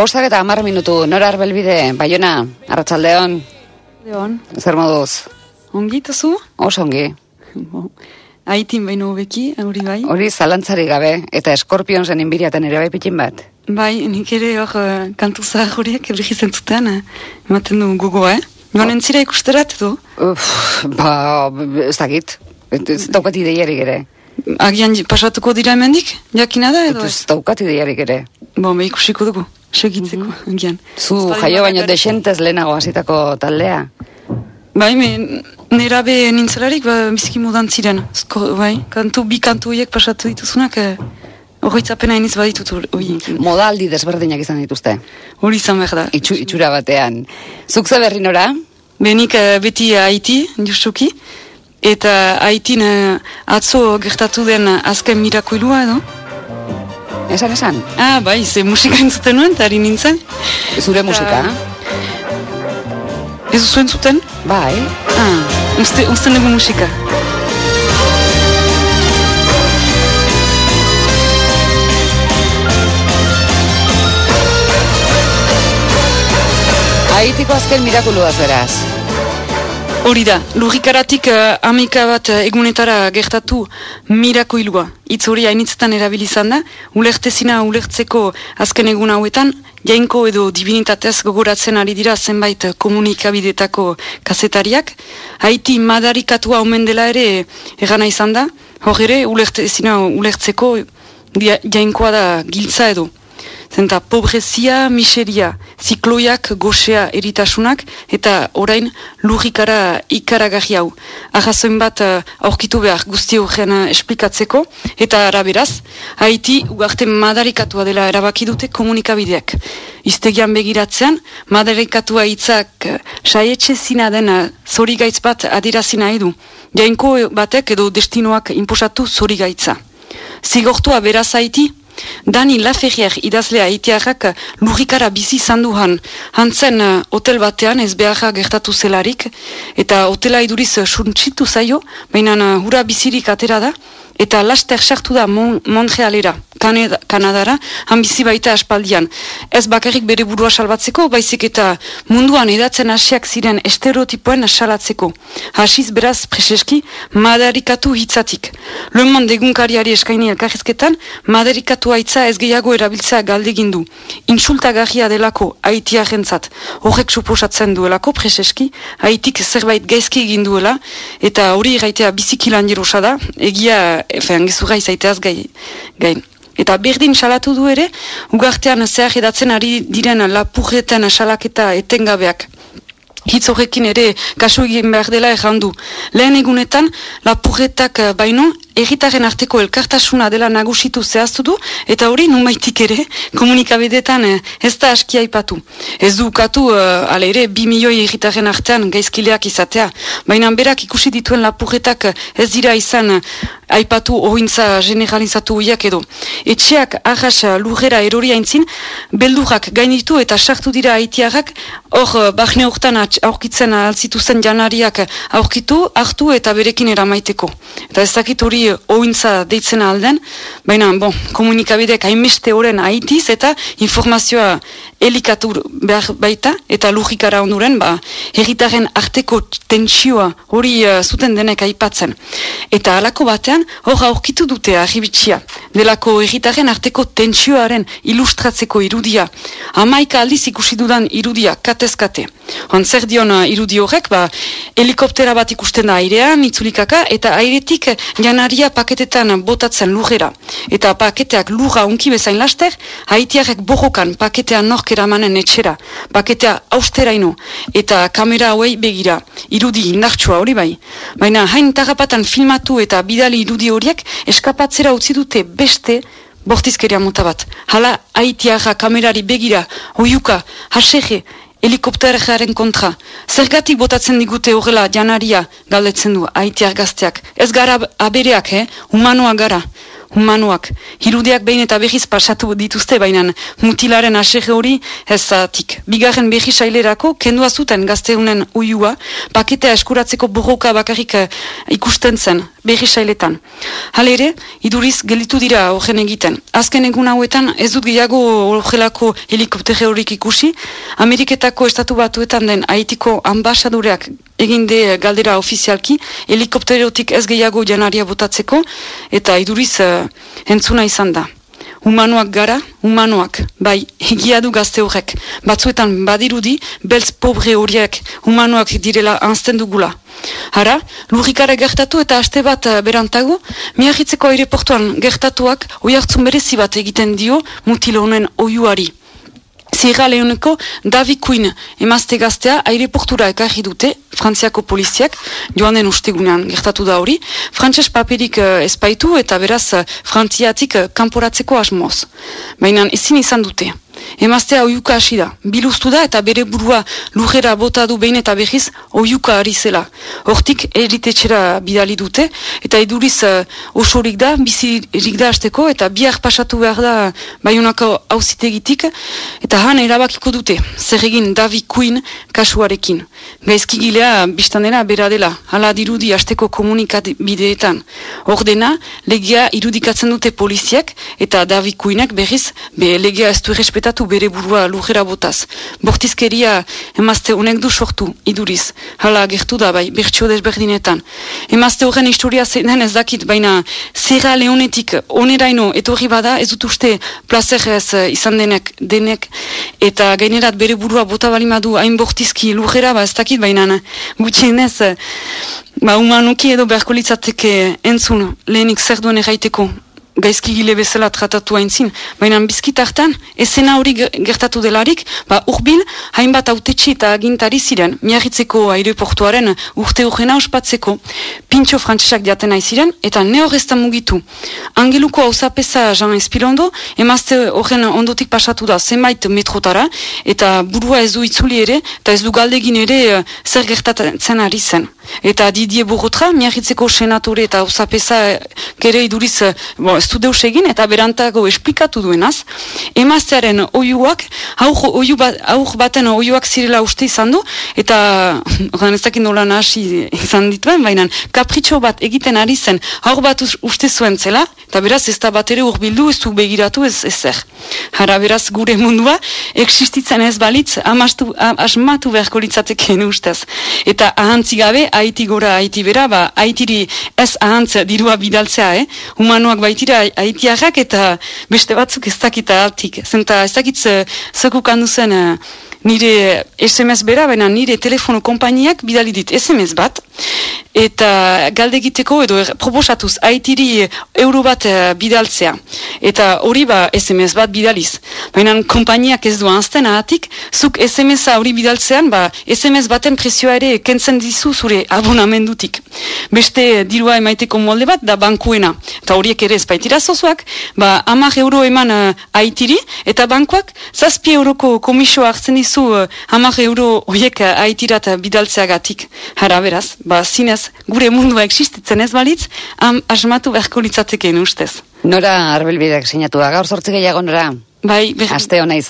Bostak eta hamar minutu, nora arbelbide, Baiona, arratsaldeon, Leon, zer moduz? ongi tazu? Oso ongi. Bo, Aitin baino hobeki, hori bai. Hori zalantzari gabe, eta eskorpion zen inbiriaten ere bai pitin bat. Bai, nik ere hor uh, kantu zahar horiek ebrigi zentzuten, uh, ematen du gogoa, eh? Joan entzira ikusterat edo? Uf, ba, ez dakit. Ez daukat ideiarik ere. Agian pasatuko dira hemendik? Jakina da edo? Ez daukat ideiarik ere. Bo, me ikusiko dugu, segitzeko, agian. Zu Ez baldin jaio baino desentez lehenago hasitako taldea. Bai, me, nera be nintzelarik, ba, bizki modan ziren. Zko, bai, kantu, bi kantu horiek pasatu dituzunak, eh, horretzapena iniz baditut horiekin. Modaldi desberdinak izan dituzte. Hori izan behar da. Itxu, itxura batean. Zuk ze berri nora? Benik eh, beti Haiti, justuki, eta Haitin atzo gertatu den azken mirakuilua edo. Esan, esan. Ah, bai, ze musika entzuten nuen, eta nintzen. Zure musika? Ez zuen zuten? Bai. Ah, uste, uste dugu musika. Haitiko azken mirakuluaz beraz. Hori da, lurrikaratik uh, amika bat eh, egunetara gertatu mirakoilua. Itz hori hainitzetan erabilizan da, ulertezina ulertzeko azken egun hauetan, jainko edo divinitatez gogoratzen ari dira zenbait eh, komunikabidetako kazetariak. Haiti madarikatua omen dela ere egana izan da, hor ere ulertezina ulertzeko jainkoa da giltza edo. Zenta pobrezia, miseria, zikloiak, goxea eritasunak, eta orain lurrikara ikaragarri hau. Arrazoin bat uh, aurkitu behar guzti horren uh, esplikatzeko, eta araberaz, Haiti ugarte madarikatua dela erabaki dute komunikabideak. Iztegian begiratzean, madarikatua hitzak uh, saietxe zina dena zorigaitz bat adirazi nahi du. Jainko batek edo destinoak inposatu zorigaitza. Zigortua beraz Haiti, Dani Laferrier idazlea itiarrak lurrikara bizi izan. Hantzen uh, hotel batean ez beharra gertatu zelarik, eta hotela iduriz uh, suntsitu zaio, baina hura bizirik atera da, eta laster sartu da Mon Montrealera, Kaneda, Kanadara, han bizi baita aspaldian. Ez bakarrik bere burua salbatzeko, baizik eta munduan edatzen hasiak ziren estereotipoen salatzeko. Hasiz beraz preseski madarikatu hitzatik. Le Monde egunkariari eskaini elkarrizketan, madarikatu haitza ez gehiago erabiltzea galdegin du. Insultagarria delako haitiarentzat. Horrek suposatzen duelako preseski, haitik zerbait gaizki egin duela, eta hori gaitea bizikilan jerosa da, egia, efen, gezurra izaiteaz gai, gain. Eta berdin salatu du ere, ugartean zehar edatzen ari diren lapurreten salaketa etengabeak. Hitz horrekin ere kasu egin behar dela errandu. Lehen egunetan, lapurretak baino, erritaren arteko elkartasuna dela nagusitu zehaztu du, eta hori numaitik ere, komunikabedetan eh, ez da aski aipatu. Ez du ukatu, uh, ale ere, bi milioi erritaren artean gaizkileak izatea. Baina berak ikusi dituen lapurretak eh, ez dira izan eh, aipatu ohintza generalizatu huiak edo. Etxeak arras eh, lurrera erori aintzin, beldurrak gainitu eta sartu dira haitiarrak, hor eh, bahne hortan aurkitzen alzituzen janariak aurkitu, hartu eta berekin eramaiteko. Eta ez dakit hori eh, ohintza deitzen alden, baina bon, komunikabidek hainbeste horren haitiz eta informazioa elikatu behar baita eta lurrikara onduren, ba, herritaren arteko tentsioa hori eh, zuten denek aipatzen. Eta halako batean, hor aurkitu dute arribitxia, delako herritaren arteko tentsioaren ilustratzeko irudia. Hamaika aldiz ikusi dudan irudia, katezkate. Hon zer dion eh, irudi horrek, ba, helikoptera bat ikusten da airean, itzulikaka, eta airetik janaria paketetan botatzen lurrera. Eta paketeak lurra unki bezain laster, haitiarek borrokan paketea nork eramanen etxera. Paketea austeraino, eta kamera hauei begira. Irudi indartsua hori bai. Baina hain tarrapatan filmatu eta bidali irudi horiek eskapatzera utzi dute beste bortizkeria mota bat. Hala haitiarra kamerari begira, oiuka, hasege, helikopteraren kontra. Zergatik botatzen digute horrela janaria galdetzen du haitiar gazteak. Ez gara abereak, eh? humanoa gara. Humanoak. Hirudiak behin eta behiz pasatu dituzte, baina mutilaren asege hori ez zatik. Bigarren behi sailerako, kendua zuten gazteunen uiua, paketea eskuratzeko borroka bakarrik eh, ikusten zen. Berri sailetan. Hale ere, iduriz gelitu dira horren egiten. Azken egun hauetan ez dut gehiago horrelako helikoptere horik ikusi, Ameriketako estatu batuetan den Haitiko ambasadureak eginde galdera ofizialki, helikopterotik ez gehiago janaria botatzeko, eta iduriz uh, entzuna izan da. Humanoak gara, humanoak, bai, egia du gazte horrek. Batzuetan badirudi, beltz pobre horiek, humanoak direla anzten dugula. Hara, lurrikara gertatu eta aste bat uh, berantago, miagitzeko aireportuan gertatuak oiartzun berezi bat egiten dio mutilo honen oiuari. Zirra lehuneko David Quinn emazte gaztea aireportura ekarri dute, frantziako poliziak, joan den ustegunean gertatu da hori, frantses paperik uh, espaitu eta beraz uh, frantziatik uh, kanporatzeko asmoz. Baina ezin izan dute. Emaztea oiuka hasi da, biluztu da eta bere burua lujera bota du behin eta behiz oiuka ari zela. Hortik eritetxera bidali dute eta eduriz uh, osorik da, bizirik da azteko eta biak pasatu behar da baiunako hauzitegitik eta han erabakiko dute, zer egin David Quinn kasuarekin. Gaizki gilea biztanera bera dela, hala dirudi azteko komunikat bideetan. Ordena, legia irudikatzen dute poliziak eta David Quinnek berriz be legia ez du errespetatu bere burua lujera botaz. Bortizkeria emazte honek du sortu, iduriz. Hala gertu da bai, bertxio desberdinetan. Emazte horren historia zeinen ez dakit, baina zera leonetik oneraino etorri bada ez dut uste plazer ez izan denek, denek eta gainerat bere burua bota balimadu hain bortizki lujera ba ez dakit, baina gutxienez ba humanuki edo beharko litzateke entzun lehenik zer duen erraiteko gaizki gile bezala tratatu haintzin, baina bizkitartan, esena hori gertatu delarik, ba urbil, hainbat autetxe eta agintari ziren, miarritzeko aireportuaren urte horrena ospatzeko, pintxo frantsesak diaten ziren, eta ne horrezta mugitu. Angeluko hau zapesa Jean Espilondo, emazte horren ondotik pasatu da zenbait metrotara, eta burua ez du itzuli ere, eta ez du galdegin ere uh, zer gertatzen ari zen. Eta Didier Burrotra, miarritzeko senatore eta hau zapesa kere iduriz, bon, ez du deus egin eta berantago esplikatu duenaz, emaztearen oiuak, aur, oiu bat, aur baten oiuak zirela uste izan du, eta oran ez dakit nola nahasi izan dituen, baina kapritxo bat egiten ari zen, aur bat uste zuen zela, eta beraz ez da bat ere urbildu, ez du begiratu ez ezer. Hara beraz gure mundua, existitzen ez balitz, amastu, asmatu beharko litzateken ustez. Eta ahantzi gabe, haiti gora, haiti bera, ba, haitiri ez ahantz dirua bidaltzea, eh? Humanoak baitira haitiarrak eta beste batzuk ez dakita altik. Zenta ez dakit zekuk handu zen uh, nire SMS bera, baina nire telefono kompainiak bidali dit SMS bat, eta galdegiteko edo er, proposatuz haitiri euro bat uh, bidaltzea. Eta hori ba SMS bat bidaliz. Baina kompainiak ez du anzten ahatik, zuk SMS-a hori bidaltzean, ba SMS baten presioa ere kentzen dizu zure abonamendutik. Beste dirua emaiteko molde bat da bankuena. Eta horiek ere ez baitira zozuak, ba amak euro eman uh, haitiri, eta bankuak zazpi euroko komisioa hartzen dizu uh, amak euro horiek uh, haitirat bidaltzeagatik. Hara beraz, ba zinez gure mundua existitzen ez balitz, am asmatu beharko litzateken ustez. Nora arbelbideak sinatu da, gaur sortzi gehiago nora? Bai, Aste hona izan.